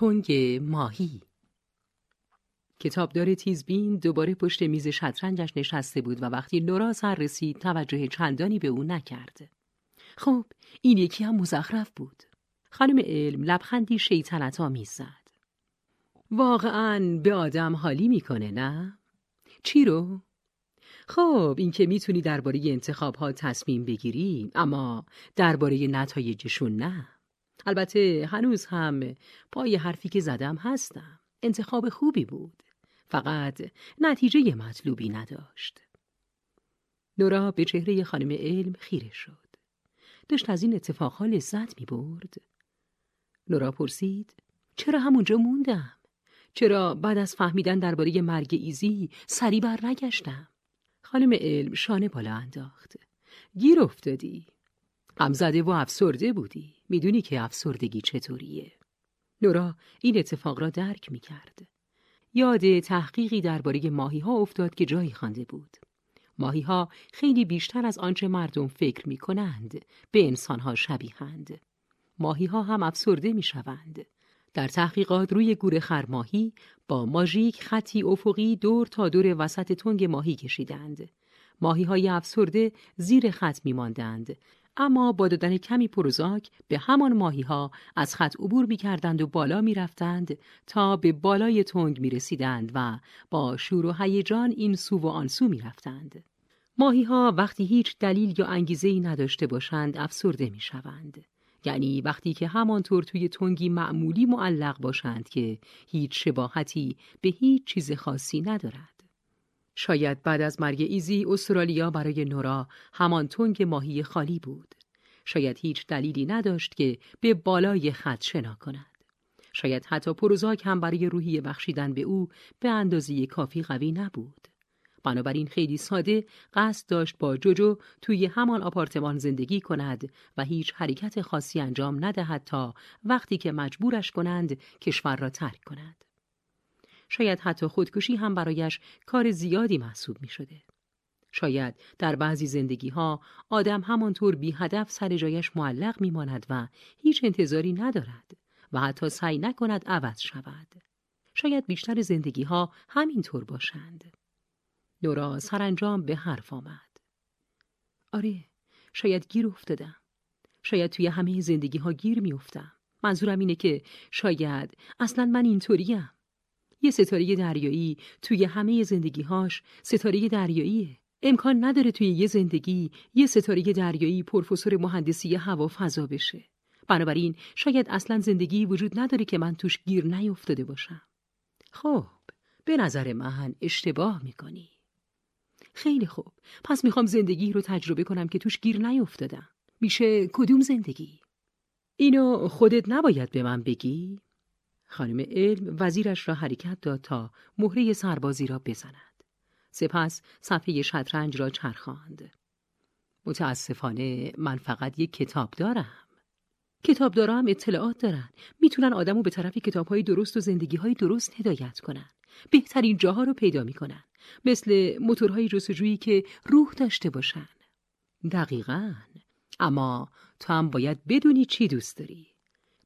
تنگ ماهی کتابدار تیزبین دوباره پشت میز شطرنجش نشسته بود و وقتی نورا سر رسید توجه چندانی به او نکرد. خب این یکی هم مزخرف بود. خانم علم لبخندی شیطنت آمیز زد. واقعا به آدم حالی می‌کنه نه؟ چی رو؟ خب اینکه می‌تونی درباره انتخاب ها تصمیم بگیری اما درباره نتایجشون نه. البته هنوز هم پای حرفی که زدم هستم. انتخاب خوبی بود. فقط نتیجه مطلوبی نداشت. نورا به چهره خانم علم خیره شد. داشت از این اتفاقها لذت می برد. نورا پرسید چرا همونجا موندم؟ چرا بعد از فهمیدن درباره مرگ ایزی سری بر نگشتم؟ خانم علم شانه بالا انداخت. گیر افتادی. غمزده و افسرده بودی. می‌دونی که افسردگی چطوریه. نورا این اتفاق را درک می کرد. یاد تحقیقی درباره ماهی ها افتاد که جایی خوانده بود. ماهی ها خیلی بیشتر از آنچه مردم فکر می کنند به انسان ها شبیهند. ماهی ها هم افسرده می شوند. در تحقیقات روی گور خرماهی با ماژیک خطی افقی دور تا دور وسط تنگ ماهی کشیدند. ماهی های افسرده زیر خط می ماندند اما با دادن کمی پروزاک به همان ماهی ها از خط عبور می کردند و بالا می رفتند تا به بالای تنگ می رسیدند و با شور و هیجان این سو و آن سو می رفتند. ماهی ها وقتی هیچ دلیل یا انگیزه ای نداشته باشند افسرده می شوند. یعنی وقتی که همانطور توی تنگی معمولی معلق باشند که هیچ شباهتی به هیچ چیز خاصی ندارد. شاید بعد از مرگ ایزی استرالیا برای نورا همان تنگ ماهی خالی بود. شاید هیچ دلیلی نداشت که به بالای خط شنا کند. شاید حتی پروزاک هم برای روحی بخشیدن به او به اندازه کافی قوی نبود. بنابراین خیلی ساده قصد داشت با جوجو توی همان آپارتمان زندگی کند و هیچ حرکت خاصی انجام ندهد تا وقتی که مجبورش کنند کشور را ترک کند. شاید حتی خودکشی هم برایش کار زیادی محسوب می شده. شاید در بعضی زندگی ها آدم همانطور بی هدف سر جایش معلق می ماند و هیچ انتظاری ندارد و حتی سعی نکند عوض شود. شاید بیشتر زندگی ها همینطور باشند. نورا سرانجام به حرف آمد. آره، شاید گیر افتادم. شاید توی همه زندگی ها گیر می افتم. منظورم اینه که شاید اصلا من اینطوریم. یه ستاره دریایی توی همه زندگیهاش ستاره دریاییه. امکان نداره توی یه زندگی یه ستاره دریایی پروفسور مهندسی هوا فضا بشه. بنابراین شاید اصلا زندگی وجود نداره که من توش گیر نیفتاده باشم. خب به نظر من اشتباه می‌کنی. خیلی خوب. پس می‌خوام زندگی رو تجربه کنم که توش گیر نیفتادم. میشه کدوم زندگی؟ اینو خودت نباید به من بگی؟ خانم علم وزیرش را حرکت داد تا مهره سربازی را بزند. سپس صفحه شطرنج را چرخاند. متاسفانه من فقط یک کتاب دارم. کتاب دارم اطلاعات دارن. می‌تونن آدمو به طرف کتاب های درست و زندگی های درست هدایت کنن. بهترین جاها رو پیدا می‌کنن. مثل موتورهای جستجویی که روح داشته باشن. دقیقا. اما تو هم باید بدونی چی دوست داری.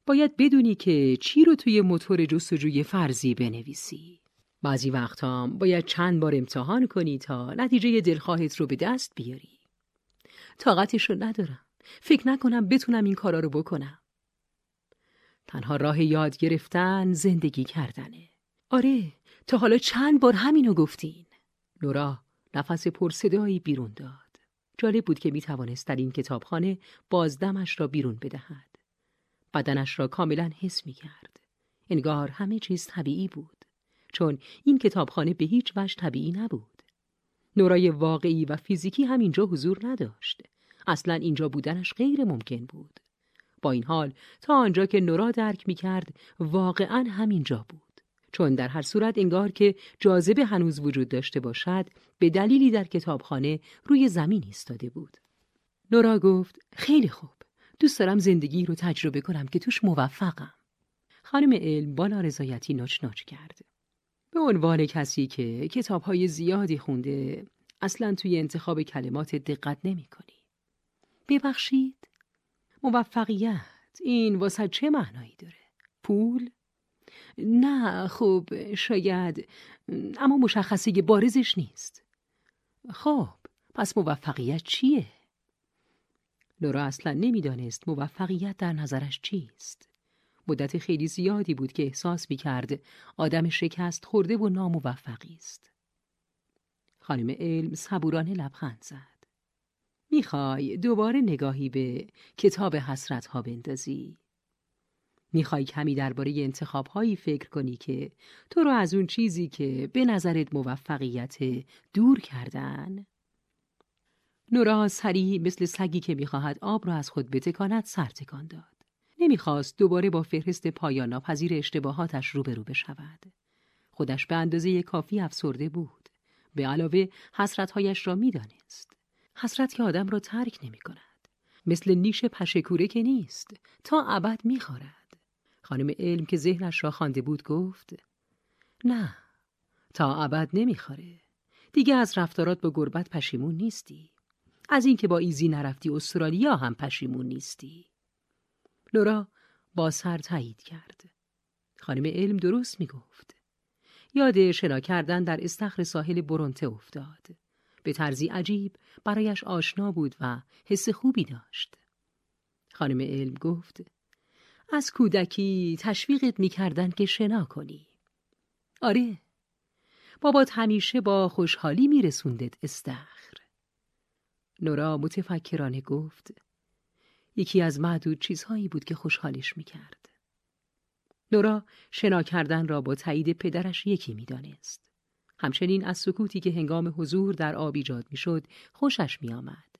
باید بدونی که چی رو توی موتور جستجوی فرضی بنویسی. بعضی وقتا باید چند بار امتحان کنی تا نتیجه دلخواهت رو به دست بیاری. طاقتش رو ندارم. فکر نکنم بتونم این کارا رو بکنم. تنها راه یاد گرفتن زندگی کردنه. آره، تا حالا چند بار همینو گفتین. نورا نفس پرصدایی بیرون داد. جالب بود که می توانست در این کتابخانه بازدمش را بیرون بدهد. بدنش را کاملا حس می کرد. انگار همه چیز طبیعی بود. چون این کتابخانه به هیچ وجه طبیعی نبود. نورای واقعی و فیزیکی هم اینجا حضور نداشت. اصلا اینجا بودنش غیر ممکن بود. با این حال تا آنجا که نورا درک می کرد واقعا همینجا بود. چون در هر صورت انگار که جاذبه هنوز وجود داشته باشد به دلیلی در کتابخانه روی زمین ایستاده بود. نورا گفت خیلی خوب. دوست دارم زندگی رو تجربه کنم که توش موفقم. خانم علم با نارضایتی ناچ ناچ کرد. به عنوان کسی که کتاب های زیادی خونده اصلا توی انتخاب کلمات دقت نمی کنی. ببخشید؟ موفقیت این واسه چه معنایی داره؟ پول؟ نه خب شاید اما مشخصه بارزش نیست خب پس موفقیت چیه؟ لورا اصلا نمی‌دانست موفقیت در نظرش چیست. مدت خیلی زیادی بود که احساس می کرد آدم شکست خورده و ناموفقی است. خانم علم صبورانه لبخند زد. می‌خوای دوباره نگاهی به کتاب حسرت ها بندازی. می‌خوای کمی درباره انتخاب هایی فکر کنی که تو رو از اون چیزی که به نظرت موفقیت دور کردن؟ نورا سریع مثل سگی که می‌خواهد آب را از خود بتکاند سر تکان داد. نمی‌خواست دوباره با فهرست پایان ناپذیر اشتباهاتش روبرو بشود. خودش به اندازه کافی افسرده بود. به علاوه حسرتهایش را می‌دانست. حسرت که آدم را ترک نمی کند. مثل نیش پشکوره که نیست. تا ابد می‌خورد. خانم علم که ذهنش را خوانده بود گفت نه تا ابد نمی‌خوره دیگه از رفتارات با گربت پشیمون نیستی از اینکه با ایزی نرفتی استرالیا هم پشیمون نیستی. لورا با سر تایید کرد. خانم علم درست می‌گفت. یاد شنا کردن در استخر ساحل برونته افتاد. به طرزی عجیب برایش آشنا بود و حس خوبی داشت. خانم علم گفت از کودکی تشویقت می‌کردن که شنا کنی. آره بابات همیشه با خوشحالی میرسوندت استخر. نورا متفکرانه گفت یکی از معدود چیزهایی بود که خوشحالش می‌کرد. نورا شنا کردن را با تایید پدرش یکی می‌دانست. همچنین از سکوتی که هنگام حضور در آب ایجاد می‌شد خوشش میآمد.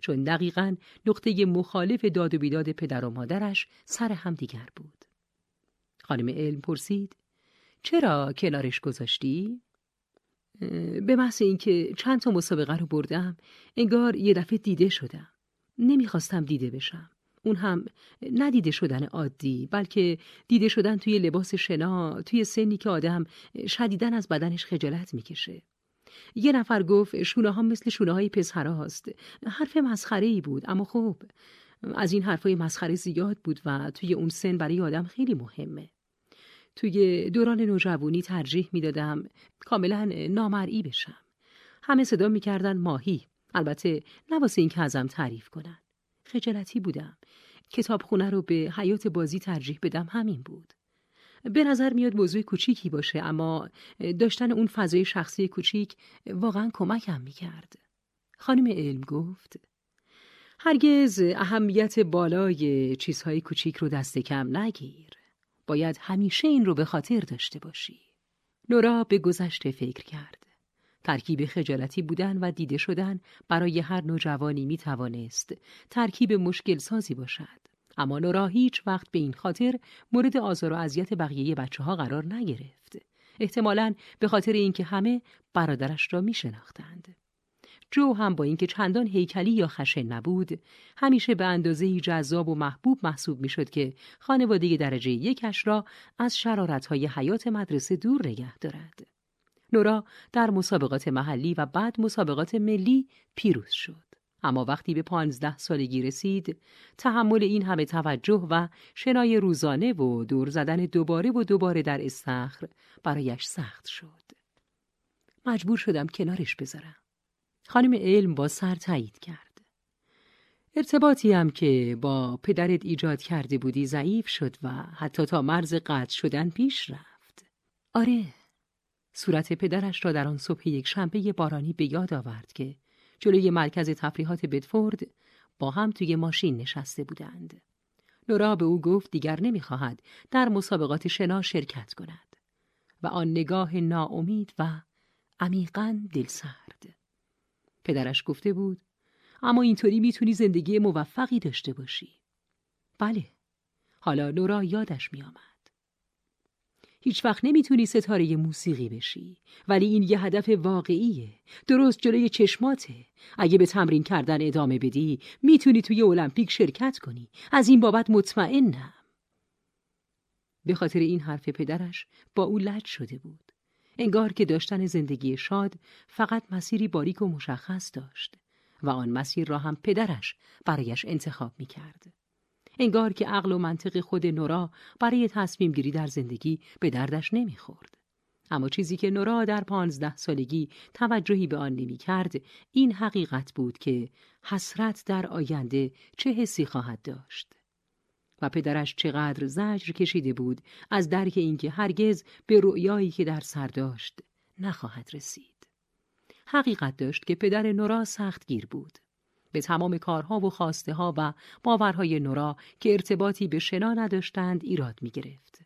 چون دقیقا نقطه مخالف داد و بیداد پدر و مادرش سر هم دیگر بود. خانم علم پرسید چرا کنارش گذاشتی؟ به محض اینکه چند تا مسابقه رو بردم انگار یه دفعه دیده شدم. نمی‌خواستم دیده بشم. اون هم ندیده شدن عادی بلکه دیده شدن توی لباس شنا توی سنی که آدم شدیدن از بدنش خجالت می‌کشه. یه نفر گفت شونه ها مثل شونه های پسرها هست. حرف مسخره ای بود اما خب از این حرفای مسخره زیاد بود و توی اون سن برای آدم خیلی مهمه. توی دوران نوجوانی ترجیح می‌دادم کاملا نامرئی بشم. همه صدا می‌کردن ماهی. البته نه واسه اینکه ازم تعریف کنن. خجالتی بودم. کتابخونه رو به حیات بازی ترجیح بدم همین بود. به نظر میاد موضوع کوچیکی باشه اما داشتن اون فضای شخصی کوچیک واقعا کمکم می‌کرد. خانم علم گفت هرگز اهمیت بالای چیزهای کوچیک رو دست کم نگیر. باید همیشه این رو به خاطر داشته باشی. نورا به گذشته فکر کرد. ترکیب خجالتی بودن و دیده شدن برای هر نوجوانی می توانست ترکیب مشکل سازی باشد. اما نورا هیچ وقت به این خاطر مورد آزار و اذیت بقیه بچه ها قرار نگرفت. احتمالاً به خاطر اینکه همه برادرش را می شناختند. جو هم با اینکه چندان هیکلی یا خشن نبود همیشه به اندازه جذاب و محبوب محسوب می‌شد که خانواده درجه یکش را از شرارتهای حیات مدرسه دور نگه دارد. نورا در مسابقات محلی و بعد مسابقات ملی پیروز شد. اما وقتی به پانزده سالگی رسید تحمل این همه توجه و شنای روزانه و دور زدن دوباره و دوباره در استخر برایش سخت شد مجبور شدم کنارش بذارم خانم علم با سر تایید کرد ارتباطی هم که با پدرت ایجاد کرده بودی ضعیف شد و حتی تا مرز قطع شدن پیش رفت آره صورت پدرش را در آن صبح یک شنبه بارانی به یاد آورد که جلوی مرکز تفریحات بدفورد با هم توی ماشین نشسته بودند. نورا به او گفت دیگر نمی‌خواهد در مسابقات شنا شرکت کند و آن نگاه ناامید و عمیقا دلسرد. پدرش گفته بود اما اینطوری می‌تونی زندگی موفقی داشته باشی. بله. حالا نورا یادش میآمد. هیچ وقت نمی‌تونی ستاره موسیقی بشی ولی این یه هدف واقعیه درست جلوی چشماته اگه به تمرین کردن ادامه بدی می‌تونی توی المپیک شرکت کنی از این بابت مطمئنم به خاطر این حرف پدرش با او لج شده بود انگار که داشتن زندگی شاد فقط مسیری باریک و مشخص داشت و آن مسیر را هم پدرش برایش انتخاب می‌کرد انگار که عقل و منطق خود نورا برای تصمیم گیری در زندگی به دردش نمی‌خورد. اما چیزی که نورا در پانزده سالگی توجهی به آن نمی کرد این حقیقت بود که حسرت در آینده چه حسی خواهد داشت. و پدرش چقدر زجر کشیده بود از درک اینکه هرگز به رؤیایی که در سر داشت نخواهد رسید. حقیقت داشت که پدر نورا سخت گیر بود. به تمام کارها و خواسته ها و باورهای نورا که ارتباطی به شنا نداشتند ایراد می گرفت.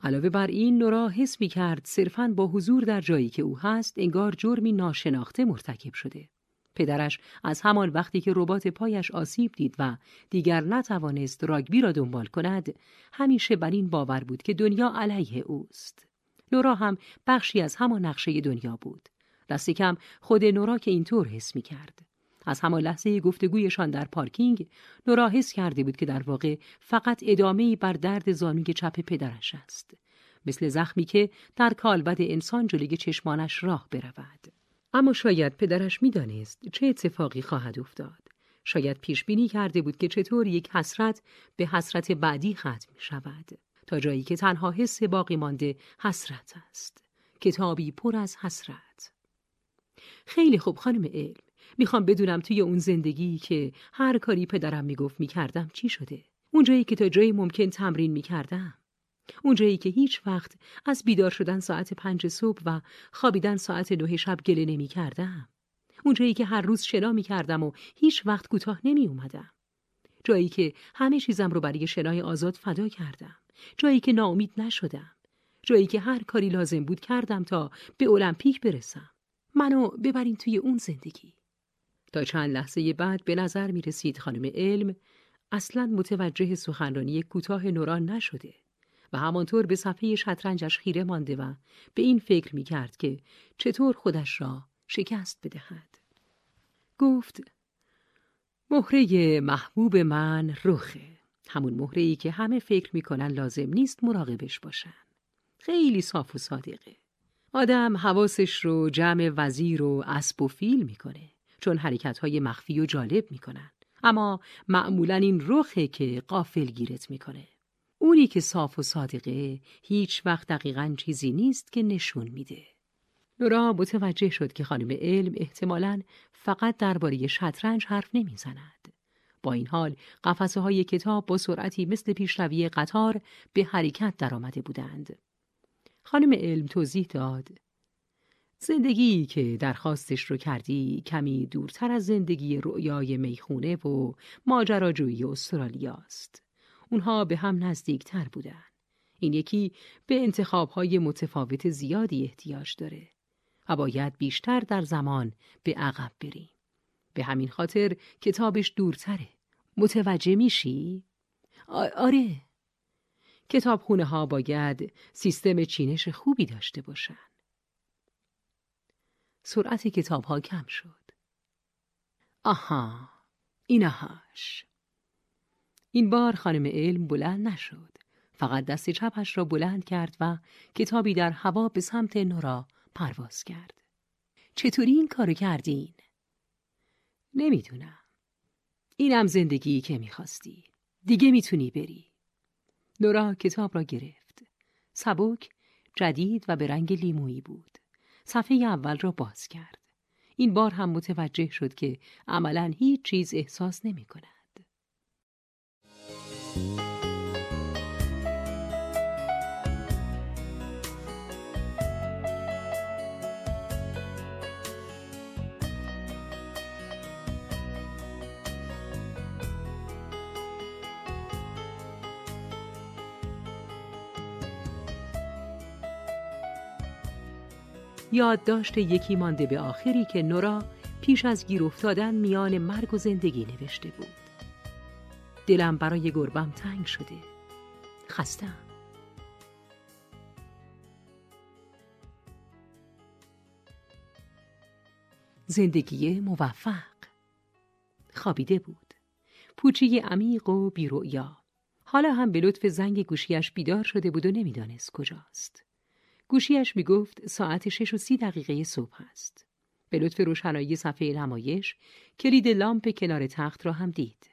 علاوه بر این نورا حس می کرد صرفاً با حضور در جایی که او هست انگار جرمی ناشناخته مرتکب شده. پدرش از همان وقتی که ربات پایش آسیب دید و دیگر نتوانست راگبی را دنبال کند همیشه بر این باور بود که دنیا علیه اوست. نورا هم بخشی از همان نقشه دنیا بود. دست کم خود نورا که اینطور حس می کرد. از همان لحظه گفتگویشان در پارکینگ نورا حس کرده بود که در واقع فقط ادامه بر درد زانوی چپ پدرش است مثل زخمی که در کالبد انسان جلوی چشمانش راه برود اما شاید پدرش می‌دانست چه اتفاقی خواهد افتاد. شاید پیش بینی کرده بود که چطور یک حسرت به حسرت بعدی ختم شود تا جایی که تنها حس باقی مانده حسرت است کتابی پر از حسرت. خیلی خوب خانم علم می‌خوام بدونم توی اون زندگی که هر کاری پدرم می‌گفت می‌کردم چی شده؟ اونجایی که تا جایی ممکن تمرین می‌کردم. اونجایی که هیچ وقت از بیدار شدن ساعت پنج صبح و خوابیدن ساعت نه شب گله نمی کردم. اونجایی که هر روز شنا می کردم و هیچ وقت کوتاه نمی اومدم. جایی که همه چیزم رو برای شنای آزاد فدا کردم. جایی که ناامید نشدم. جایی که هر کاری لازم بود کردم تا به المپیک برسم. منو ببرین توی اون زندگی. تا چند لحظه بعد به نظر می رسید خانم علم اصلا متوجه سخنرانی کوتاه نوران نشده و همانطور به صفحه شطرنجش خیره مانده و به این فکر می کرد که چطور خودش را شکست بدهد. گفت مهره محبوب من رخه. همون مهره که همه فکر می‌کنن لازم نیست مراقبش باشن. خیلی صاف و صادقه. آدم حواسش رو جمع وزیر و اسب و فیل می‌کنه چون حرکت های مخفی و جالب می‌کنن. اما معمولا این رخه که قافل گیرت می‌کنه. اونی که صاف و صادقه هیچ وقت دقیقا چیزی نیست که نشون میده. نورا متوجه شد که خانم علم احتمالا فقط درباره شطرنج حرف نمی‌زند. با این حال قفسه های کتاب با سرعتی مثل پیشروی قطار به حرکت درآمده بودند. خانم علم توضیح داد زندگی که درخواستش رو کردی کمی دورتر از زندگی رؤیای می‌خونه و ماجراجویی استرالیاست. اونها به هم نزدیکتر بودن. این یکی به انتخابهای متفاوت زیادی احتیاج داره و باید بیشتر در زمان به عقب بریم. به همین خاطر کتابش دورتره. متوجه میشی؟ آره. کتابخونه ها باید سیستم چینش خوبی داشته باشن. سرعت کتاب ها کم شد. آها، اینهاش. این بار خانم علم بلند نشد. فقط دست چپش را بلند کرد و کتابی در هوا به سمت نورا پرواز کرد. چطوری این کارو کردین؟ نمی‌دونم. اینم زندگی که می‌خواستی. دیگه می‌تونی بری. نورا کتاب را گرفت. سبک، جدید و به رنگ لیمویی بود. صفحه اول را باز کرد. این بار هم متوجه شد که عملا هیچ چیز احساس نمی کند. یادداشت یکی مانده به آخری که نورا پیش از گیر افتادن میان مرگ و زندگی نوشته بود. دلم برای گربم تنگ شده. خستم. زندگی موفق خوابیده بود. پوچی عمیق و بیرویا. حالا هم به لطف زنگ گوشیش بیدار شده بود و نمی‌دانست کجاست. گوشیش می‌گفت ساعت شش و سی دقیقه صبح است. به لطف روشنایی صفحه نمایش کلید لامپ کنار تخت را هم دید.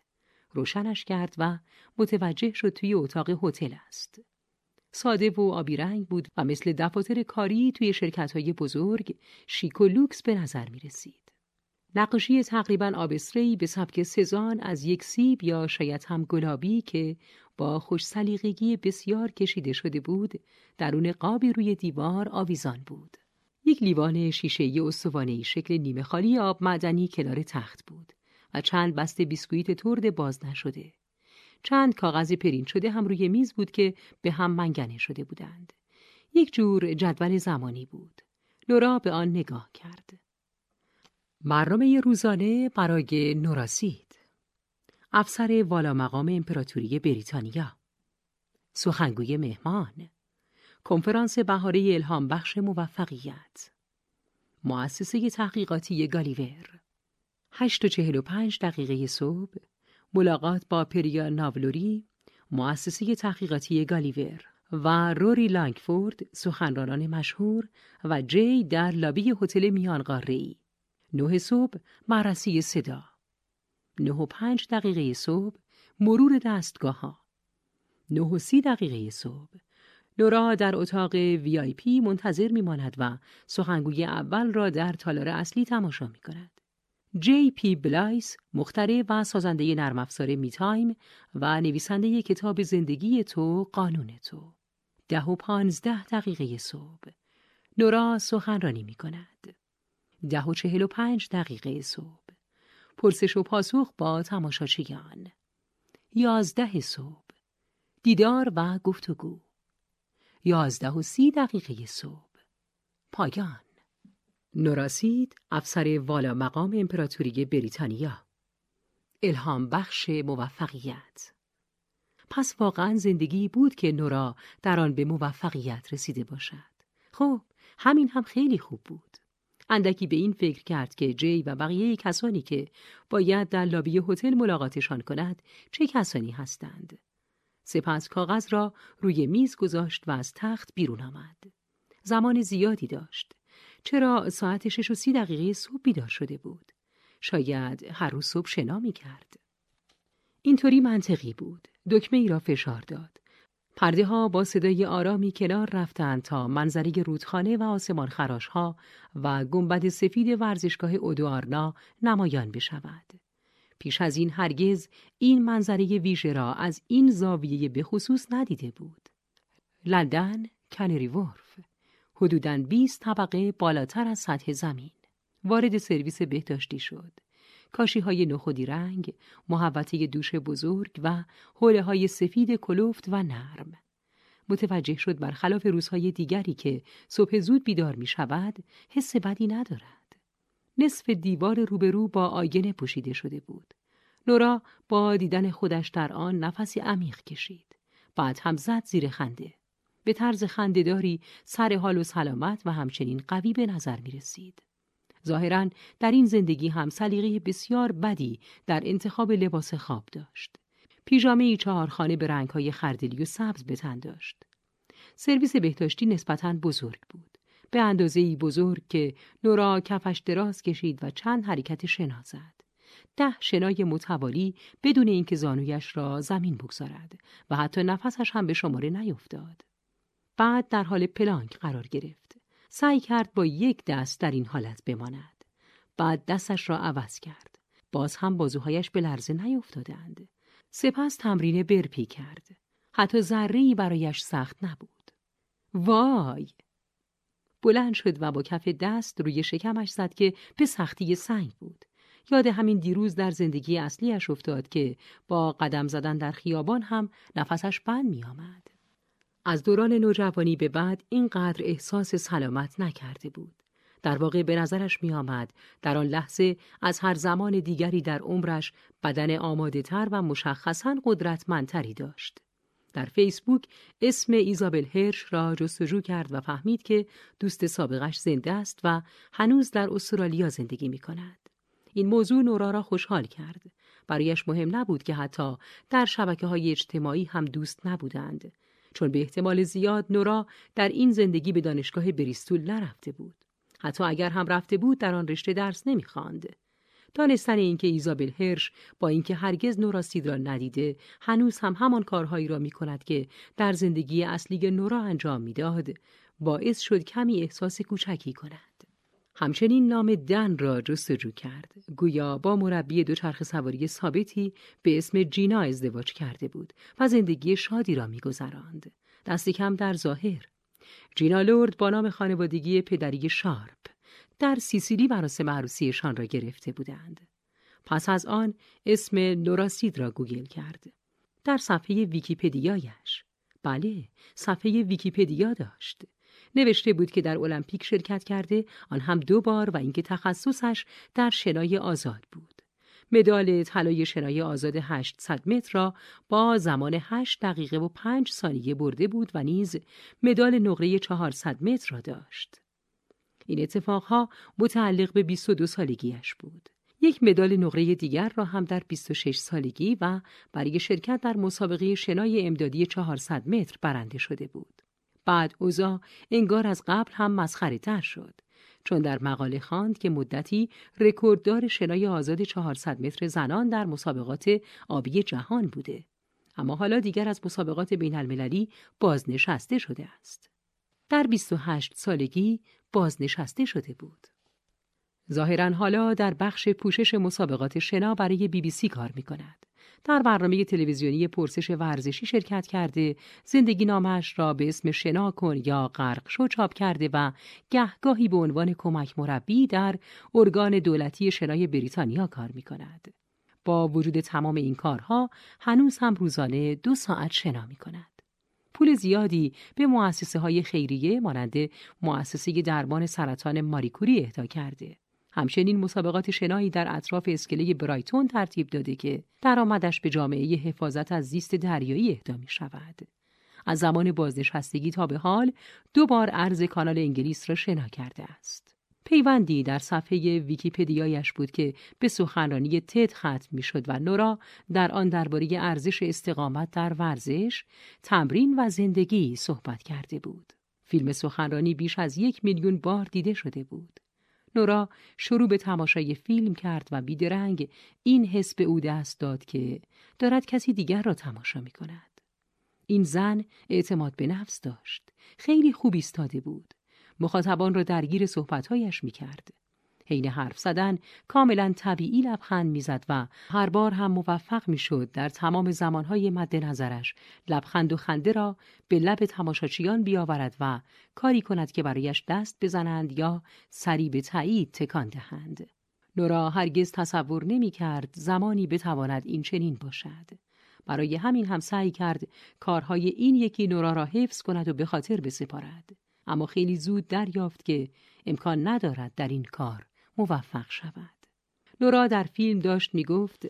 روشنش کرد و متوجه شد توی اتاق هتل است. ساده و آبی رنگ بود و مثل دفاتر کاری توی شرکت های بزرگ شیک و لوکس به نظر می رسید. نقاشی تقریبا آبستره به سبک سزان از یک سیب یا شاید هم گلابی که با خوش سلیقگی بسیار کشیده شده بود درون قابی روی دیوار آویزان بود. یک لیوان شیشه استوانه شکل نیمه خالی آب معدنی کنار تخت بود و چند بسته بیسکویت ترد باز نشده. چند کاغذ پرین شده هم روی میز بود که به هم منگنه شده بودند. یک جور جدول زمانی بود. لورا به آن نگاه کرد. برنامه روزانه برای نوراسید افسر والا مقام امپراتوری بریتانیا سخنگوی مهمان کنفرانس بهاره الهام بخش موفقیت مؤسسه تحقیقاتی گالیور هشت و دقیقه صبح. ملاقات با پریا ناولوری مؤسسه تحقیقاتی گالیور و روری لانگفورد سخنرانان مشهور و جی در لابی هتل میان ای نه صبح بررسی صدا. نه و پنج دقیقه صبح مرور دستگاه ها نه و سی دقیقه صبح. لورا در اتاق VIP منتظر میماند و سخنگوی اول را در تالار اصلی تماشا می کند. جی پی بلایس مخترع و سازنده نرم افزار MeTime و نویسنده کتاب زندگی تو قانون تو. ده و پانزده دقیقه صبح. نورا سخنرانی می کند ده و چهل و پنج دقیقه صبح. پرسش و پاسخ با تماشاچیان. یازده صبح. دیدار و گفتگو. یازده و سی دقیقه صبح. پایان. نوراسید افسر والا مقام امپراتوری بریتانیا. الهام بخش موفقیت. پس واقعا زندگی بود که نورا در آن به موفقیت رسیده باشد. خب همین هم خیلی خوب بود. اندکی به این فکر کرد که جی و بقیه کسانی که باید در لابی هتل ملاقاتشان کند چه کسانی هستند؟ سپس کاغذ را روی میز گذاشت و از تخت بیرون آمد. زمان زیادی داشت. چرا ساعت شش و سی دقیقه صبح بیدار شده بود؟ شاید هر روز صبح شنا می کرد اینطوری منطقی بود. دکمه ای را فشار داد. پرده ها با صدای آرامی کنار رفتند تا منظری رودخانه و آسمان خراش ها و گنبد سفید ورزشگاه اودوارنا نمایان بشود. پیش از این هرگز این منظره ویژه را از این زاویه به خصوص ندیده بود. لندن، کنری ورف، حدوداً 20 طبقه بالاتر از سطح زمین. وارد سرویس بهداشتی شد. کاشی های نخودی رنگ، محوطه دوش بزرگ و حوله های سفید کلوفت و نرم. متوجه شد برخلاف روزهای دیگری که صبح زود بیدار می شود، حس بدی ندارد. نصف دیوار روبرو با آینه پوشیده شده بود. نورا با دیدن خودش در آن نفسی عمیق کشید. بعد هم زد زیر خنده. به طرز خندهداری سر حال و سلامت و همچنین قوی به نظر می رسید. ظاهرا در این زندگی هم سلیقه بسیار بدی در انتخاب لباس خواب داشت. پیژامه چهارخانه به رنگهای خردلی و سبز به تن داشت. سرویس بهداشتی نسبتاً بزرگ بود. به اندازه ای بزرگ که نورا کفش دراز کشید و چند حرکت شنا زد. ده شنای متوالی بدون اینکه زانویش را زمین بگذارد و حتی نفسش هم به شماره نیفتاد. بعد در حال پلانک قرار گرفت. سعی کرد با یک دست در این حالت بماند. بعد دستش را عوض کرد. باز هم بازوهایش به لرزه نیفتادند. سپس تمرین برپی کرد. حتی ذره‌ای برایش سخت نبود. وای! بلند شد و با کف دست روی شکمش زد که به سختی سنگ بود. یاد همین دیروز در زندگی اصلیش افتاد که با قدم زدن در خیابان هم نفسش بند می آمد. از دوران نوجوانی به بعد اینقدر احساس سلامت نکرده بود. در واقع به نظرش می آمد در آن لحظه از هر زمان دیگری در عمرش بدن آماده تر و مشخصا قدرتمندتری داشت. در فیسبوک اسم ایزابل هرش را جستجو کرد و فهمید که دوست سابقش زنده است و هنوز در استرالیا زندگی می کند. این موضوع نورا را خوشحال کرد. برایش مهم نبود که حتی در شبکه های اجتماعی هم دوست نبودند. چون به احتمال زیاد نورا در این زندگی به دانشگاه بریستول نرفته بود. حتی اگر هم رفته بود در آن رشته درس نمی‌خواند. دانستن اینکه ایزابل هرش با اینکه هرگز نوراسید را ندیده هنوز هم همان کارهایی را می کند که در زندگی اصلی نورا انجام می‌داد باعث شد کمی احساس کوچکی کند همچنین نام دن را جستجو کرد. گویا با مربی دوچرخه سواری ثابتی به اسم جینا ازدواج کرده بود و زندگی شادی را میگذراند. دست کم در ظاهر. جینا لورد با نام خانوادگی پدری شارپ در سیسیلی مراسم عروسیشان را گرفته بودند. پس از آن اسم نورا سید را گوگل کرد. در صفحه ویکیپدیایش. بله صفحه ویکیپدیا داشت. نوشته بود که در المپیک شرکت کرده آن هم دو بار و اینکه تخصصش در شنای آزاد بود مدال طلای شنای آزاد 800 متر را با زمان 8 دقیقه و 5 ثانیه برده بود و نیز مدال نقره 400 متر را داشت. این اتفاقها متعلق به 22 سالگیش بود. یک مدال نقره دیگر را هم در 26 سالگی و برای شرکت در مسابقه شنای امدادی 400 متر برنده شده بود. بعد اوزا انگار از قبل هم مسخره تر شد. چون در مقاله خواند که مدتی رکورددار شنای آزاد 400 متر زنان در مسابقات آبی جهان بوده. اما حالا دیگر از مسابقات بین المللی بازنشسته شده است. در 28 سالگی بازنشسته شده بود. ظاهرا حالا در بخش پوشش مسابقات شنا برای بی بی سی کار می کند. در برنامه تلویزیونی پرسش ورزشی شرکت کرده زندگی نامش را به اسم شنا کن یا غرق شو چاپ کرده و گهگاهی به عنوان کمک مربی در ارگان دولتی شنای بریتانیا کار می کند. با وجود تمام این کارها هنوز هم روزانه دو ساعت شنا می کند. پول زیادی به مؤسسه های خیریه مانند مؤسسه درمان سرطان ماریکوری اهدا کرده. همچنین مسابقات شنایی در اطراف اسکله برایتون ترتیب داده که درآمدش به جامعه حفاظت از زیست دریایی اهدا می شود. از زمان بازنشستگی تا به حال دو بار ارز کانال انگلیس را شنا کرده است. پیوندی در صفحه ویکیپدیایش بود که به سخنرانی تد ختم می‌شد و نورا در آن درباره ارزش استقامت در ورزش، تمرین و زندگی صحبت کرده بود. فیلم سخنرانی بیش از یک میلیون بار دیده شده بود. نورا شروع به تماشای فیلم کرد و بیدرنگ این حس به او دست داد که دارد کسی دیگر را تماشا می کند. این زن اعتماد به نفس داشت. خیلی خوب ایستاده بود. مخاطبان را درگیر صحبتهایش می کرد. حین حرف زدن کاملا طبیعی لبخند می‌زد و هر بار هم موفق می‌شد در تمام زمانهای مد نظرش لبخند و خنده را به لب تماشاچیان بیاورد و کاری کند که برایش دست بزنند یا سری به تایید تکان دهند. نورا هرگز تصور نمی کرد زمانی بتواند این چنین باشد. برای همین هم سعی کرد کارهای این یکی نورا را حفظ کند و به خاطر بسپارد. اما خیلی زود دریافت که امکان ندارد در این کار موفق شود. نورا در فیلم داشت می گفت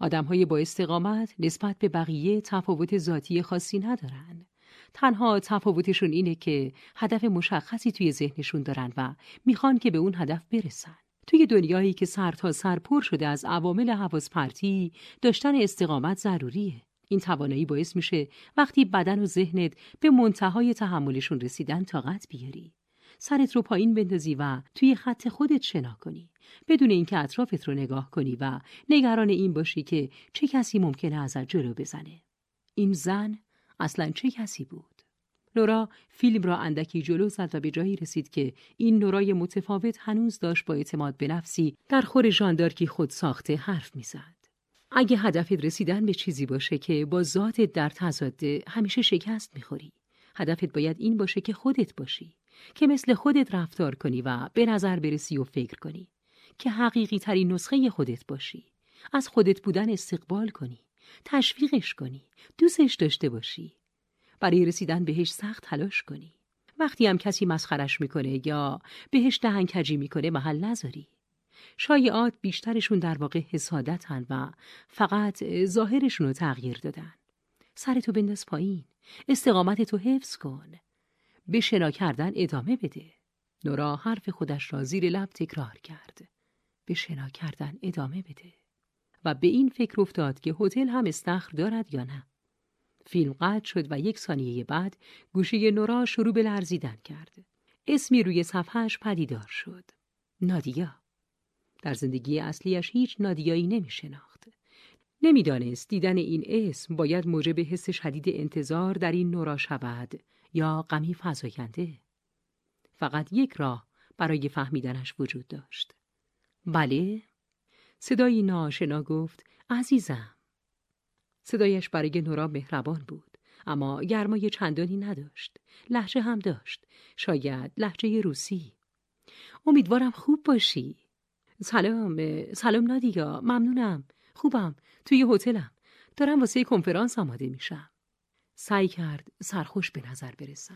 آدم های با استقامت نسبت به بقیه تفاوت ذاتی خاصی ندارن. تنها تفاوتشون اینه که هدف مشخصی توی ذهنشون دارن و می‌خوان که به اون هدف برسن. توی دنیایی که سر تا سر پر شده از عوامل حواس پرتی داشتن استقامت ضروریه. این توانایی باعث میشه وقتی بدن و ذهنت به منتهای تحملشون رسیدن طاقت بیاری. سرت رو پایین بندازی و توی خط خودت شنا کنی. بدون اینکه اطرافت رو نگاه کنی و نگران این باشی که چه کسی ممکنه ازت جلو بزنه. این زن اصلا چه کسی بود؟ نورا فیلم را اندکی جلو زد و به جایی رسید که این نورای متفاوت هنوز داشت با اعتماد به نفسی در خور ژاندارکی خود ساخته حرف می‌زد. اگه هدفت رسیدن به چیزی باشه که با ذاتت در تضاده همیشه شکست می‌خوری. هدفت باید این باشه که خودت باشی. که مثل خودت رفتار کنی و به نظر برسی و فکر کنی. که حقیقی ترین نسخه خودت باشی. از خودت بودن استقبال کنی. تشویقش کنی. دوستش داشته باشی. برای رسیدن بهش سخت تلاش کنی. وقتی هم کسی مسخرش می‌کنه یا بهش دهنکجی می‌کنه محل نذاری. شایعات بیشترشون در واقع حسادتن و فقط ظاهرشون رو تغییر دادن. سرتو بنداز پایین. استقامتتو حفظ کن. به شنا کردن ادامه بده. نورا حرف خودش را زیر لب تکرار کرد. به شنا کردن ادامه بده. و به این فکر افتاد که هتل هم استخر دارد یا نه. فیلم قطع شد و یک ثانیه بعد گوشه نورا شروع به لرزیدن کرد. اسمی روی صفحهش پدیدار شد. نادیا. در زندگی اصلیش هیچ نادیایی نمی شناخت. نمی‌دانست دیدن این اسم باید موجب حس شدید انتظار در این نورا شود یا غمی فزاینده. فقط یک راه برای فهمیدنش وجود داشت. بله؟ صدایی ناشنا گفت عزیزم. صدایش برای نورا مهربان بود. اما گرمای چندانی نداشت. لحجه هم داشت. شاید لحجه روسی. امیدوارم خوب باشی. سلام سلام نادیا ممنونم خوبم توی هتلم دارم واسه کنفرانس آماده میشم سعی کرد سرخوش به نظر برسد.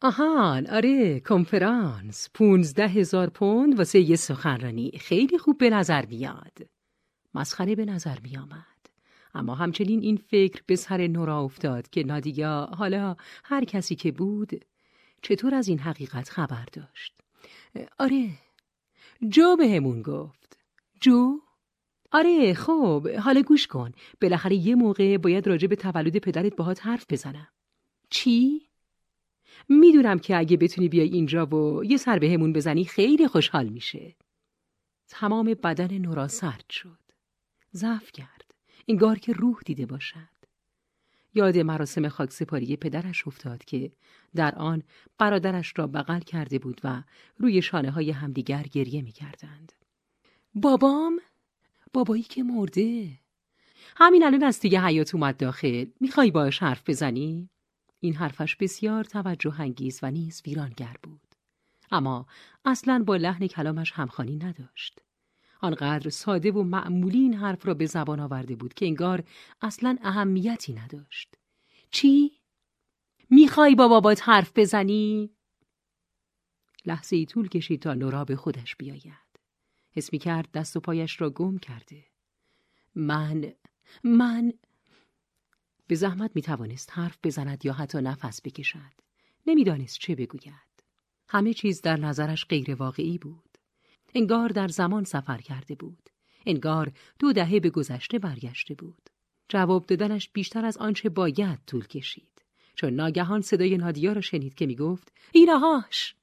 آهان آره کنفرانس. پونزده هزار پوند واسه یه سخنرانی. خیلی خوب به نظر میاد. مسخره به نظر میآمد. اما همچنین این فکر به سر نورا افتاد که نادیا حالا هر کسی که بود چطور از این حقیقت خبر داشت؟ آره جو بهمون گفت. جو؟ آره خب حالا گوش کن. بالاخره یه موقع باید راجع به تولد پدرت باهات حرف بزنم. چی؟ می‌دونم که اگه بتونی بیای اینجا و یه سر بهمون بزنی خیلی خوشحال میشه. تمام بدن نورا سرد شد. ضعف کرد. انگار که روح دیده باشد. یاد مراسم خاکسپاری پدرش افتاد که در آن برادرش را بغل کرده بود و روی شانه های همدیگر گریه می کردند. بابام؟ بابایی که مرده؟ همین الان از دیگه حیات اومد داخل می‌خوای باش حرف بزنی؟ این حرفش بسیار توجه انگیز و نیز ویرانگر بود. اما اصلا با لحن کلامش همخانی نداشت. آنقدر ساده و معمولی این حرف را به زبان آورده بود که انگار اصلا اهمیتی نداشت. چی؟ می‌خوای با بابات حرف بزنی؟ لحظه ای طول کشید تا نورا به خودش بیاید. حس می کرد دست و پایش را گم کرده. من من به زحمت می توانست حرف بزند یا حتی نفس بکشد. نمی‌دانست چه بگوید. همه چیز در نظرش غیر واقعی بود. انگار در زمان سفر کرده بود. انگار دو دهه به گذشته برگشته بود. جواب دادنش بیشتر از آنچه باید طول کشید. چون ناگهان صدای نادیا را شنید که می‌گفت اینهاش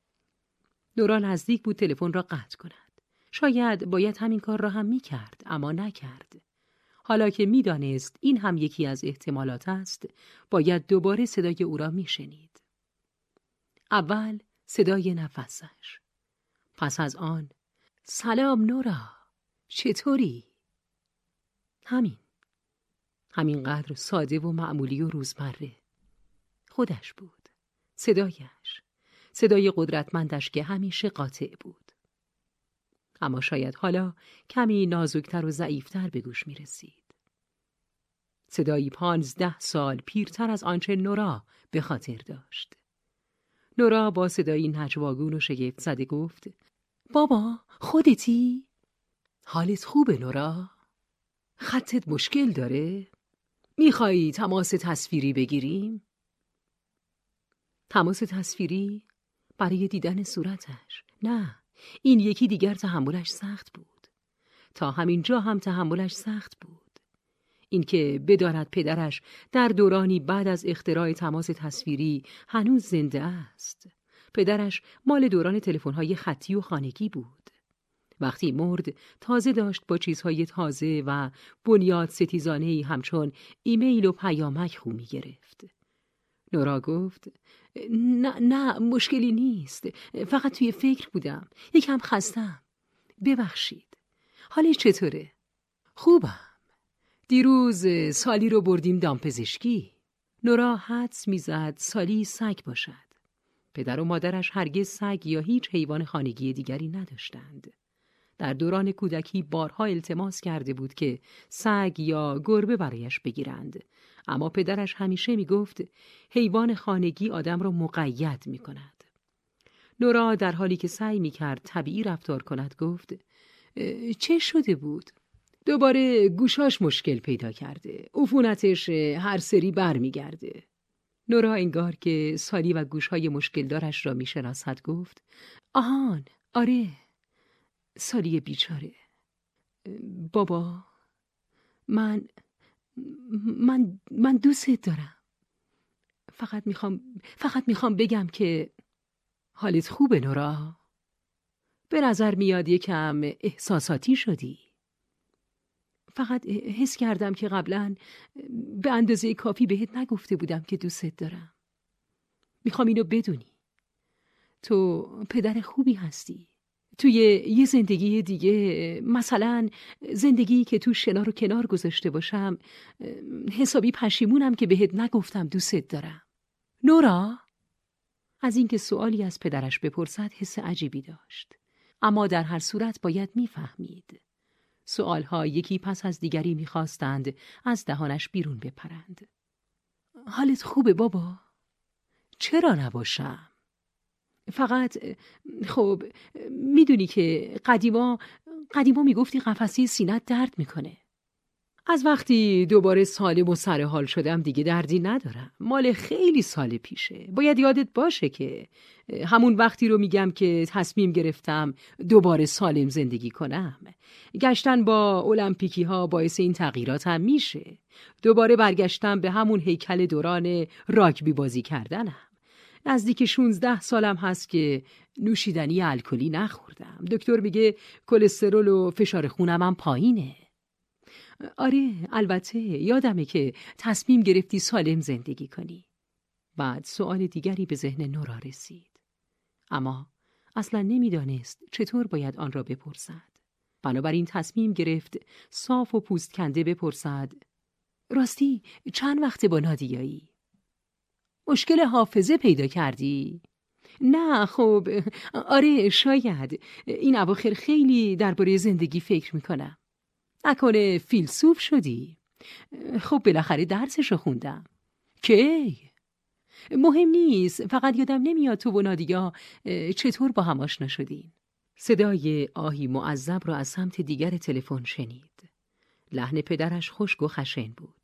نورا نزدیک بود تلفن را قطع کند. شاید باید همین کار را هم می کرد اما نکرد. حالا که می‌دانست این هم یکی از احتمالات است باید دوباره صدای او را میشنید. اول صدای نفسش. پس از آن سلام نورا چطوری؟ همین. همینقدر ساده و معمولی و روزمره. خودش بود. صدایش. صدای قدرتمندش که همیشه قاطع بود. اما شاید حالا کمی نازکتر و ضعیفتر به گوش می رسید. صدایی پانزده سال پیرتر از آنچه نورا به خاطر داشت. نورا با صدایی نجواگون و شگفت زده گفت بابا خودتی؟ حالت خوبه نورا؟ خطت مشکل داره؟ میخوایی تماس تصویری بگیریم؟ تماس تصویری؟ برای دیدن صورتش؟ نه این یکی دیگر تحملش سخت بود. تا همین جا هم تحملش سخت بود. اینکه بداند پدرش در دورانی بعد از اختراع تماس تصویری هنوز زنده است. پدرش مال دوران تلفن‌های خطی و خانگی بود. وقتی مرد تازه داشت با چیزهای تازه و بنیاد ستیزانه همچون ایمیل و پیامک خو می گرفت. نورا گفت نه نه مشکلی نیست. فقط توی فکر بودم. یکم خستم. ببخشید. حالی چطوره؟ خوبم. دیروز سالی رو بردیم دامپزشکی نورا حدس می‌زد سالی سگ باشد. پدر و مادرش هرگز سگ یا هیچ حیوان خانگی دیگری نداشتند. در دوران کودکی بارها التماس کرده بود که سگ یا گربه برایش بگیرند اما پدرش همیشه می گفت حیوان خانگی آدم را مقید می کند. نورا در حالی که سعی می کرد طبیعی رفتار کند گفت چه شده بود؟ دوباره گوشاش مشکل پیدا کرده. عفونتش هر سری بر می گرده. نورا انگار که سالی و گوشهای مشکل دارش را می شناسد گفت آهان آره سالی بیچاره. بابا من من من دوستت دارم. فقط می‌خوام فقط می‌خوام بگم که حالت خوبه نورا. به نظر میاد یکم احساساتی شدی. فقط حس کردم که قبلا به اندازه کافی بهت نگفته بودم که دوستت دارم. می‌خوام اینو بدونی. تو پدر خوبی هستی. توی یه زندگی دیگه مثلا زندگی که تو شنا رو کنار گذاشته باشم حسابی پشیمونم که بهت نگفتم دوستت دارم. نورا از اینکه سوالی از پدرش بپرسد حس عجیبی داشت. اما در هر صورت باید می‌فهمید. سوالها یکی پس از دیگری می‌خواستند از دهانش بیرون بپرند. حالت خوبه بابا؟ چرا نباشم؟ فقط خب می‌دونی که قدیما قدیما می‌گفتی قفسی سینت درد می‌کنه. از وقتی دوباره سالم و سر حال شدم دیگه دردی ندارم. مال خیلی سال پیشه. باید یادت باشه که همون وقتی رو میگم که تصمیم گرفتم دوباره سالم زندگی کنم. گشتن با المپیکی ها باعث این تغییرات هم میشه. دوباره برگشتم به همون هیکل دوران راکبی بازی کردنم. نزدیک 16 سالم هست که نوشیدنی الکلی نخوردم. دکتر میگه کلسترول و فشار خونم هم پایینه. آره البته یادمه که تصمیم گرفتی سالم زندگی کنی. بعد سوال دیگری به ذهن نورا رسید. اما اصلا نمی‌دانست چطور باید آن را بپرسد. بنابراین تصمیم گرفت صاف و پوست کنده بپرسد راستی چند وقت با نادیایی؟ مشکل حافظه پیدا کردی؟ نه خب آره شاید. این اواخر خیلی درباره زندگی فکر می‌کنم. نکنه فیلسوف شدی. خب بالاخره درسشو خوندم. کی؟ مهم نیست فقط یادم نمیاد تو و نادیا چطور با هم آشنا شدین صدای آهی معذب را از سمت دیگر تلفن شنید. لحن پدرش خشک و خشن بود.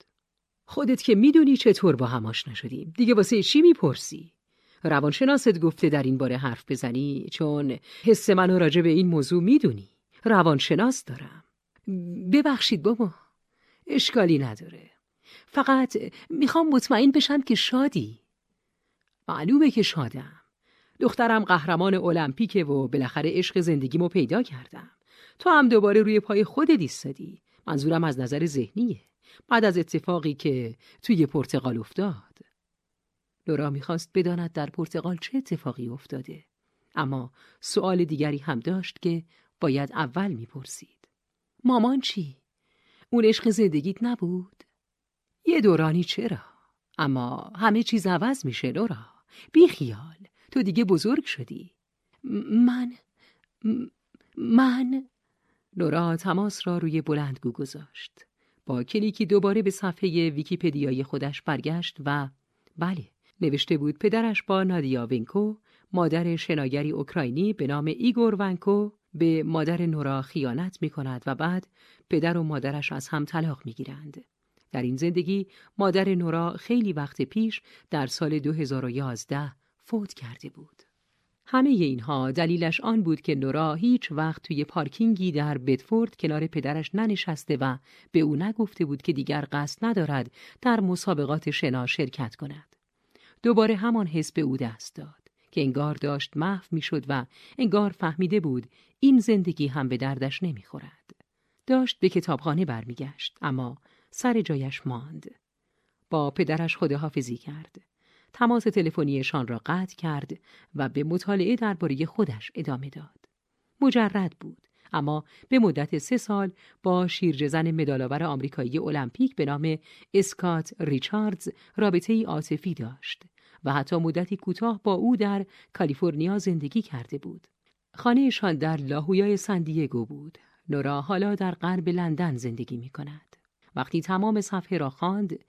خودت که می‌دونی چطور با هم آشنا شدیم. دیگه واسه چی می‌پرسی؟ روانشناست گفته در این باره حرف بزنی چون حس منو راجع به این موضوع می‌دونی. روانشناس دارم. ببخشید بابا اشکالی نداره. فقط می‌خوام مطمئن بشم که شادی. معلومه که شادم. دخترم قهرمان المپیکه و بالاخره عشق زندگیمو پیدا کردم. تو هم دوباره روی پای خود ایستادی. منظورم از نظر ذهنیه. بعد از اتفاقی که توی پرتغال افتاد. لورا می‌خواست بداند در پرتغال چه اتفاقی افتاده. اما سوال دیگری هم داشت که باید اول می‌پرسید. مامان چی؟ اون عشق زندگیت نبود؟ یه دورانی چرا؟ اما همه چیز عوض میشه لورا. بی خیال. تو دیگه بزرگ شدی. من؟ من؟ لورا تماس را روی بلندگو گذاشت. با کلیکی دوباره به صفحه ویکیپدیای خودش برگشت و بله نوشته بود پدرش با نادیا ونکو مادر شناگری اوکراینی به نام ایگور ونکو به مادر نورا خیانت می کند و بعد پدر و مادرش از هم طلاق می گیرند. در این زندگی مادر نورا خیلی وقت پیش در سال 2011 فوت کرده بود. همه اینها دلیلش آن بود که نورا هیچ وقت توی پارکینگی در بدفورد کنار پدرش ننشسته و به او نگفته بود که دیگر قصد ندارد در مسابقات شنا شرکت کند. دوباره همان حس به او دست داد که انگار داشت محو می‌شد و انگار فهمیده بود این زندگی هم به دردش نمی‌خورد. داشت به کتابخانه برمیگشت اما سر جایش ماند. با پدرش خداحافظی کرد. تماس تلفنیشان را قطع کرد و به مطالعه درباره خودش ادامه داد. مجرد بود اما به مدت سه سال با شیرجزن مدالآور آمریکایی المپیک به نام اسکات ریچاردز رابطه ای عاطفی داشت و حتی مدتی کوتاه با او در کالیفرنیا زندگی کرده بود. خانهشان در لاهویای سندیگو بود. نورا حالا در غرب لندن زندگی می کند. وقتی تمام صفحه را خواند،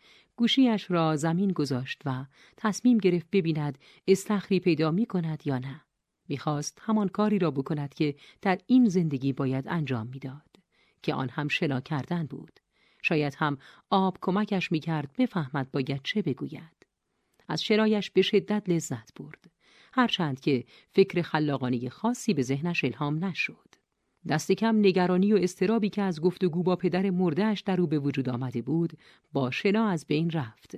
گوشیش را زمین گذاشت و تصمیم گرفت ببیند استخری پیدا می کند یا نه. می‌خواست همان کاری را بکند که در این زندگی باید انجام می‌داد که آن هم شنا کردن بود. شاید هم آب کمکش می‌کرد بفهمد باید چه بگوید. از شنایش به شدت لذت برد. هرچند که فکر خلاقانه خاصی به ذهنش الهام نشد. دست کم نگرانی و استرابی که از گفتگو با پدر مردهش در او به وجود آمده بود با شنا از بین رفت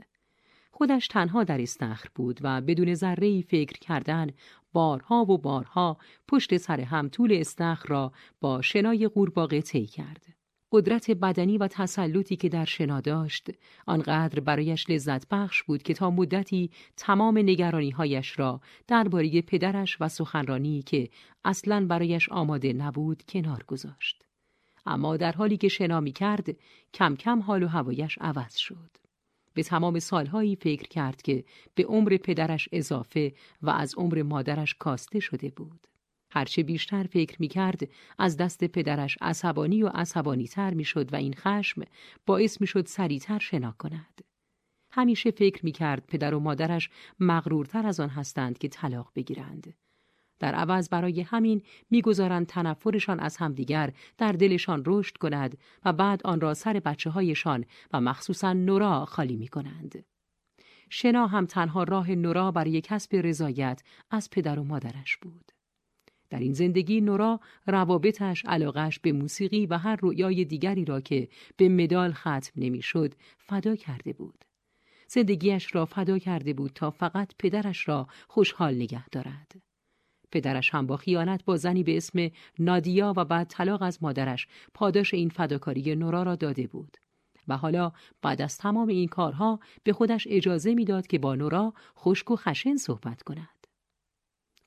خودش تنها در استخر بود و بدون ذره فکر کردن بارها و بارها پشت سر هم طول استخر را با شنای قورباغه طی کرد. قدرت بدنی و تسلطی که در شنا داشت آنقدر برایش لذت بخش بود که تا مدتی تمام نگرانی هایش را درباره پدرش و سخنرانی که اصلا برایش آماده نبود کنار گذاشت. اما در حالی که شنا می کرد کم کم حال و هوایش عوض شد. به تمام سالهایی فکر کرد که به عمر پدرش اضافه و از عمر مادرش کاسته شده بود. هرچه بیشتر فکر می کرد از دست پدرش عصبانی و عصبانی تر می شد و این خشم باعث می شد سریعتر شنا کند. همیشه فکر می کرد پدر و مادرش مغرورتر از آن هستند که طلاق بگیرند. در عوض برای همین می‌گذارند تنفرشان از همدیگر در دلشان رشد کند و بعد آن را سر بچه هایشان و مخصوصا نورا خالی می کنند. شنا هم تنها راه نورا برای کسب رضایت از پدر و مادرش بود. در این زندگی نورا روابطش علاقش به موسیقی و هر رویای دیگری را که به مدال ختم نمی‌شد فدا کرده بود. زندگیش را فدا کرده بود تا فقط پدرش را خوشحال نگه دارد. پدرش هم با خیانت با زنی به اسم نادیا و بعد طلاق از مادرش پاداش این فداکاری نورا را داده بود. و حالا بعد از تمام این کارها به خودش اجازه می‌داد که با نورا خشک و خشن صحبت کند.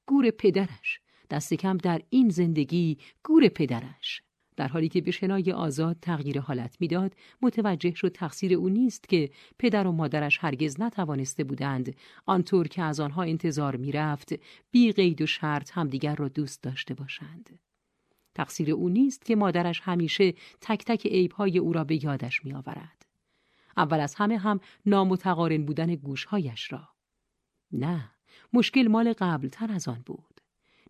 گور پدرش دست کم در این زندگی گور پدرش. در حالی که به شنای آزاد تغییر حالت می‌داد متوجه شد تقصیر او نیست که پدر و مادرش هرگز نتوانسته بودند. آنطور که از آنها انتظار می‌رفت بی قید و شرط همدیگر را دوست داشته باشند. تقصیر او نیست که مادرش همیشه تک تک عیبهای او را به یادش میآورد. اول از همه هم نامتقارن بودن گوشهایش را. نه مشکل مال قبل تر از آن بود.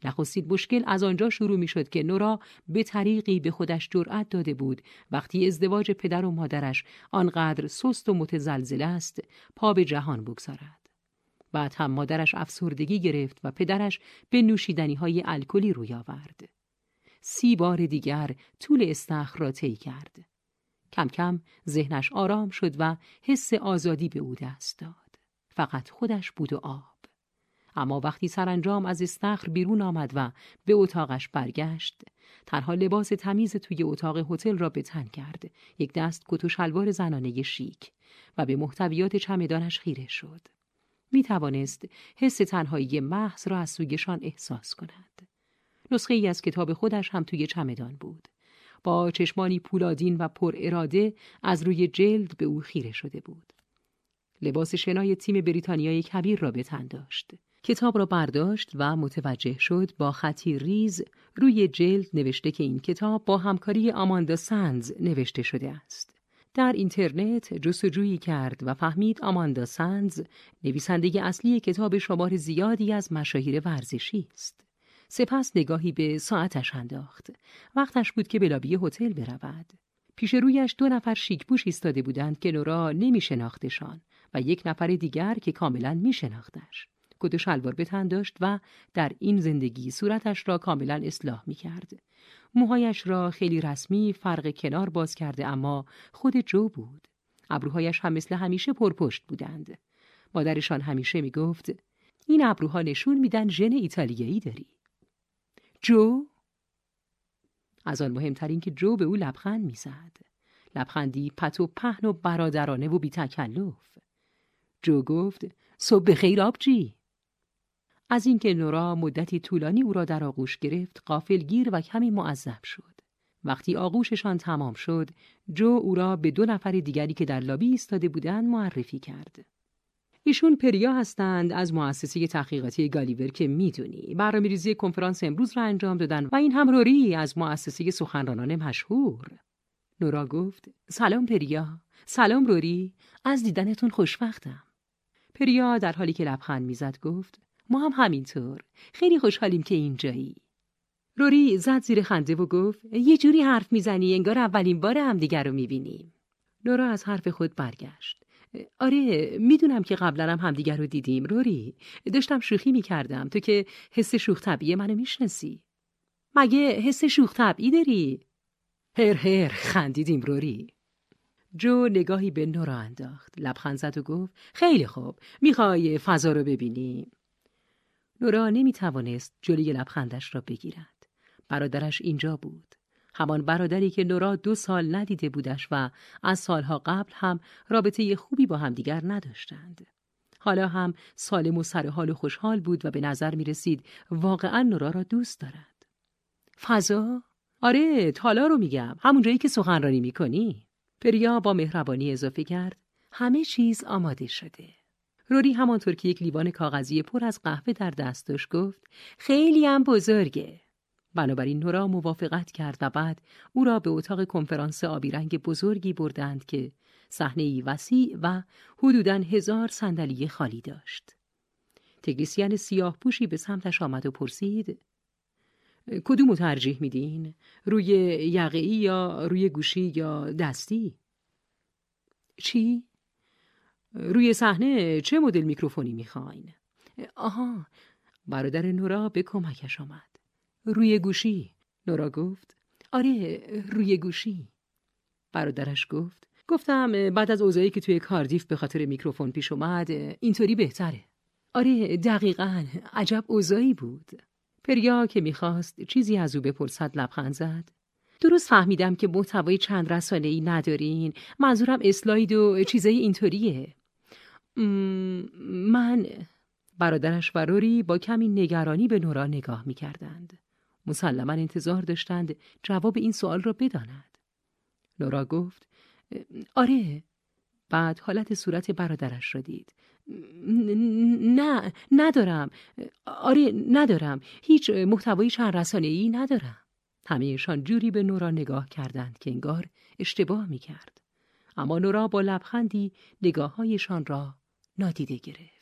نخستین مشکل از آنجا شروع می شد که نورا به طریقی به خودش جرأت داده بود وقتی ازدواج پدر و مادرش آنقدر سست و متزلزل است پا به جهان بگذارد. بعد هم مادرش افسردگی گرفت و پدرش به نوشیدنی های الکلی روی آورد. سی بار دیگر طول استخر را طی کرد. کم کم ذهنش آرام شد و حس آزادی به او دست داد. فقط خودش بود و آب. اما وقتی سرانجام از استخر بیرون آمد و به اتاقش برگشت تنها لباس تمیز توی اتاق هتل را به تن کرد. یک دست کت و شلوار زنانه شیک و به محتویات چمدانش خیره شد. می توانست حس تنهایی محض را از سویشان احساس کند. نسخه ای از کتاب خودش هم توی چمدان بود. با چشمانی پولادین و پر اراده از روی جلد به او خیره شده بود. لباس شنای تیم بریتانیای کبیر را به تن داشت. کتاب را برداشت و متوجه شد با خطی ریز روی جلد نوشته که این کتاب با همکاری آماندا سنز نوشته شده است. در اینترنت جستجویی کرد و فهمید آماندا سنز نویسنده اصلی کتاب شمار زیادی از مشاهیر ورزشی است. سپس نگاهی به ساعتش انداخت. وقتش بود که به لابی هتل برود. پیش رویش دو نفر شیکپوش ایستاده بودند که نورا نمی شناختشان و یک نفر دیگر که کاملا می شناختش. کت و شلوار به داشت و در این زندگی صورتش را کاملا اصلاح می کرد. موهایش را خیلی رسمی فرق کنار باز کرده اما خود جو بود. ابروهایش هم مثل همیشه پرپشت بودند. مادرشان همیشه می گفت این ابروها نشون میدن ژن ایتالیایی داری. جو از آن مهمترین که جو به او لبخند می‌زد. لبخندی پت و پهن و برادرانه و بی تکلف. جو گفت صبح خیر آبجی از اینکه نورا مدتی طولانی او را در آغوش گرفت گیر و کمی معذب شد. وقتی آغوششان تمام شد جو او را به دو نفر دیگری که در لابی ایستاده بودند معرفی کرد. ایشون پریا هستند از مؤسسه تحقیقاتی گالیور که می‌دونی. برنامه ریزی کنفرانس امروز را انجام دادن و این هم روری از مؤسسه سخنرانان مشهور. نورا گفت سلام پریا. سلام روری از دیدنتون خوشوقتم پریا در حالی که لبخند می‌زد گفت ما هم همینطور. خیلی خوشحالیم که اینجایی. روری زد زیر خنده و گفت یه جوری حرف می‌زنی انگار اولین بار همدیگر رو می‌بینیم. نورا از حرف خود برگشت. آره می‌دونم که قبلا هم همدیگر رو دیدیم. روری داشتم شوخی می‌کردم. تو که حس شوخ طبیعی منو می‌شناسی. مگه حس شوخ طبیعی داری؟ هر هر خندیدیم روری. جو نگاهی به نورا انداخت. لبخند زد و گفت خیلی خوب. می‌خوای فضا رو نورا نمی‌توانست جلوی لبخندش را بگیرد. برادرش اینجا بود. همان برادری که نورا دو سال ندیده بودش و از سالها قبل هم رابطه خوبی با همدیگر نداشتند. حالا هم سالم و سر حال و خوشحال بود و به نظر می رسید واقعا نورا را دوست دارد. فضا؟ آره تالا رو میگم. همون جایی که سخنرانی می‌کنی. پریا با مهربانی اضافه کرد. همه چیز آماده شده. روری همانطور که یک لیوان کاغذی پر از قهوه در دست داشت گفت خیلی هم بزرگه بنابراین نورا موافقت کرد و بعد او را به اتاق کنفرانس آبی رنگ بزرگی بردند که صحنه وسیع و حدوداً هزار صندلی خالی داشت. تگریسیان سیاه پوشی به سمتش آمد و پرسید کدوم ترجیح میدین؟ روی یقعی یا روی گوشی یا دستی؟ چی؟ روی صحنه چه مدل میکروفونی می‌خواین؟ آها. برادر نورا به کمکش آمد. روی گوشی. نورا گفت. آره روی گوشی. برادرش گفت. گفتم بعد از اوضاعی که توی کاردیف به خاطر میکروفون پیش اومد اینطوری بهتره. آره دقیقا. عجب اوضاعی بود. پریا که می‌خواست چیزی از او بپرسد لبخند زد. درست فهمیدم که محتوای چند رسانه ای ندارین. منظورم اسلاید و چیزای اینطوریه. من برادرش و روری با کمی نگرانی به نورا نگاه می‌کردند. مسلما انتظار داشتند جواب این سوال را بداند. نورا گفت آره. بعد حالت صورت برادرش را دید. نه ندارم. آره ندارم. هیچ محتوایی چند رسانه ای ندارم. همهشان جوری به نورا نگاه کردند که انگار اشتباه می کرد. اما نورا با لبخندی نگاههایشان را نادیده گرفت.